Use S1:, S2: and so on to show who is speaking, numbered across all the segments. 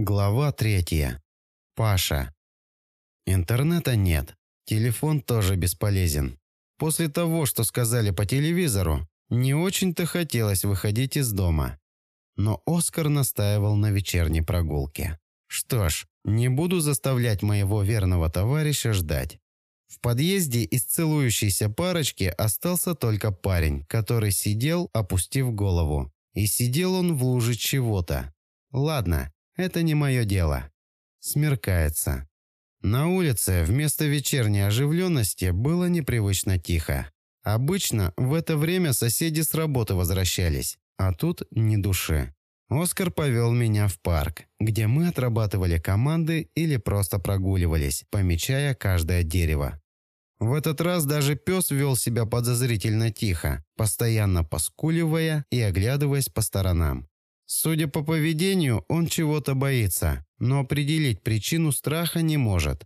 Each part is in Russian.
S1: Глава третья. Паша. Интернета нет. Телефон тоже бесполезен. После того, что сказали по телевизору, не очень-то хотелось выходить из дома. Но Оскар настаивал на вечерней прогулке. Что ж, не буду заставлять моего верного товарища ждать. В подъезде из целующейся парочки остался только парень, который сидел, опустив голову. И сидел он в луже чего-то. Ладно, это не мое дело. Смеркается. На улице вместо вечерней оживленности было непривычно тихо. Обычно в это время соседи с работы возвращались, а тут ни души. Оскар повел меня в парк, где мы отрабатывали команды или просто прогуливались, помечая каждое дерево. В этот раз даже пес вел себя подозрительно тихо, постоянно поскуливая и оглядываясь по сторонам. Судя по поведению, он чего-то боится, но определить причину страха не может.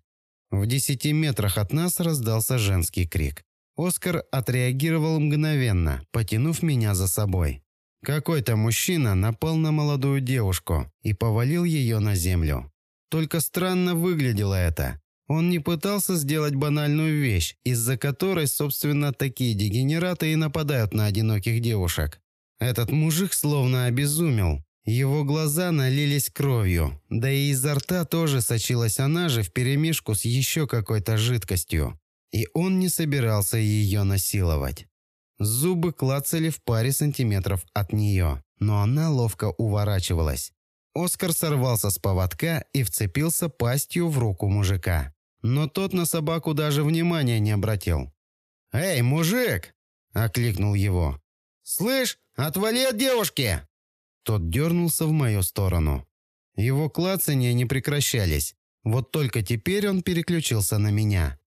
S1: В десяти метрах от нас раздался женский крик. Оскар отреагировал мгновенно, потянув меня за собой. Какой-то мужчина напал на молодую девушку и повалил ее на землю. Только странно выглядело это. Он не пытался сделать банальную вещь, из-за которой, собственно, такие дегенераты и нападают на одиноких девушек. Этот мужик словно обезумел. Его глаза налились кровью, да и изо рта тоже сочилась она же вперемешку с еще какой-то жидкостью. И он не собирался ее насиловать. Зубы клацали в паре сантиметров от нее, но она ловко уворачивалась. Оскар сорвался с поводка и вцепился пастью в руку мужика. Но тот на собаку даже внимания не обратил. «Эй, мужик!» – окликнул его. «Слышь, отвали от девушки!» Тот дернулся в мою сторону. Его клацания не прекращались. Вот только теперь он переключился на меня.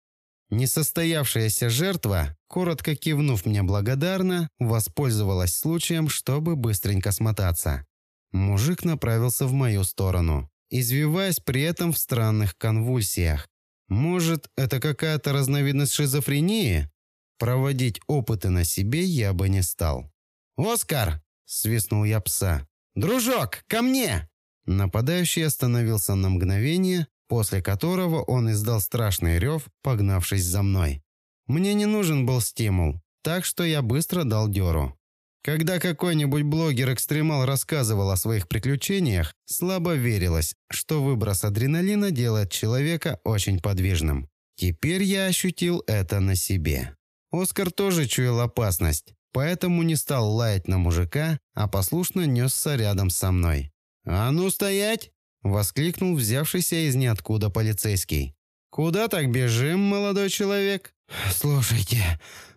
S1: Несостоявшаяся жертва, коротко кивнув мне благодарно, воспользовалась случаем, чтобы быстренько смотаться. Мужик направился в мою сторону, извиваясь при этом в странных конвульсиях. Может, это какая-то разновидность шизофрении? Проводить опыты на себе я бы не стал. «Оскар!» – свистнул я пса. «Дружок, ко мне!» Нападающий остановился на мгновение, после которого он издал страшный рев, погнавшись за мной. Мне не нужен был стимул, так что я быстро дал дёру. Когда какой-нибудь блогер-экстремал рассказывал о своих приключениях, слабо верилось, что выброс адреналина делает человека очень подвижным. Теперь я ощутил это на себе. Оскар тоже чуял опасность, поэтому не стал лаять на мужика, а послушно несся рядом со мной. «А ну стоять!» – воскликнул взявшийся из ниоткуда полицейский. «Куда так бежим, молодой человек?»
S2: «Слушайте,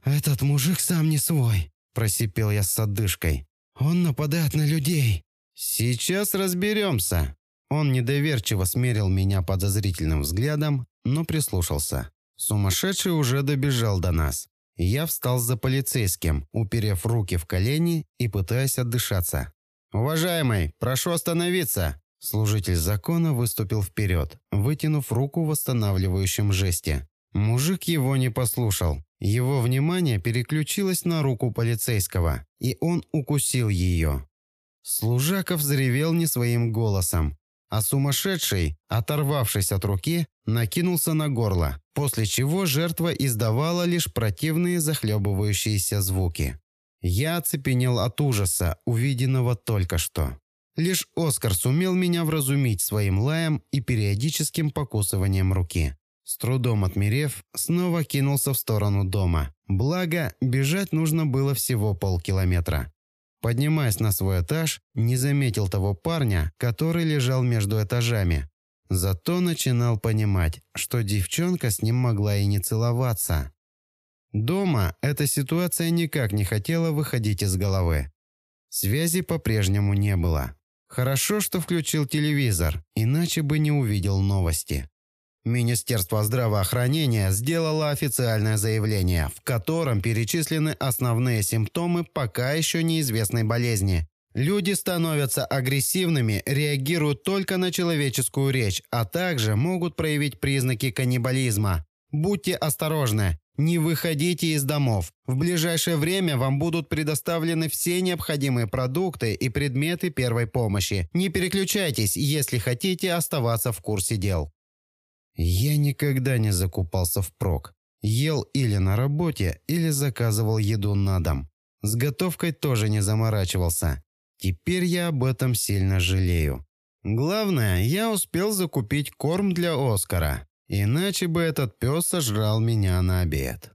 S2: этот мужик сам не свой», – просипел я с одышкой. «Он нападает на людей».
S1: «Сейчас разберемся». Он недоверчиво смерил меня подозрительным взглядом, но прислушался. Сумасшедший уже добежал до нас. Я встал за полицейским, уперев руки в колени и пытаясь отдышаться. «Уважаемый, прошу остановиться!» Служитель закона выступил вперед, вытянув руку в восстанавливающем жесте. Мужик его не послушал. Его внимание переключилось на руку полицейского, и он укусил ее. Служаков взревел не своим голосом, а сумасшедший, оторвавшись от руки, накинулся на горло, после чего жертва издавала лишь противные захлебывающиеся звуки. Я оцепенел от ужаса, увиденного только что. Лишь Оскар сумел меня вразумить своим лаем и периодическим покусыванием руки. С трудом отмерев, снова кинулся в сторону дома. Благо, бежать нужно было всего полкилометра. Поднимаясь на свой этаж, не заметил того парня, который лежал между этажами. Зато начинал понимать, что девчонка с ним могла и не целоваться. Дома эта ситуация никак не хотела выходить из головы. Связи по-прежнему не было. Хорошо, что включил телевизор, иначе бы не увидел новости. Министерство здравоохранения сделало официальное заявление, в котором перечислены основные симптомы пока еще неизвестной болезни. Люди становятся агрессивными, реагируют только на человеческую речь, а также могут проявить признаки каннибализма. Будьте осторожны. Не выходите из домов. В ближайшее время вам будут предоставлены все необходимые продукты и предметы первой помощи. Не переключайтесь, если хотите оставаться в курсе дел. Я никогда не закупался впрок. Ел или на работе, или заказывал еду на дом. С готовкой тоже не заморачивался. Теперь я об этом сильно жалею. Главное, я успел закупить корм для Оскара. Иначе бы этот пес сожрал меня на обед.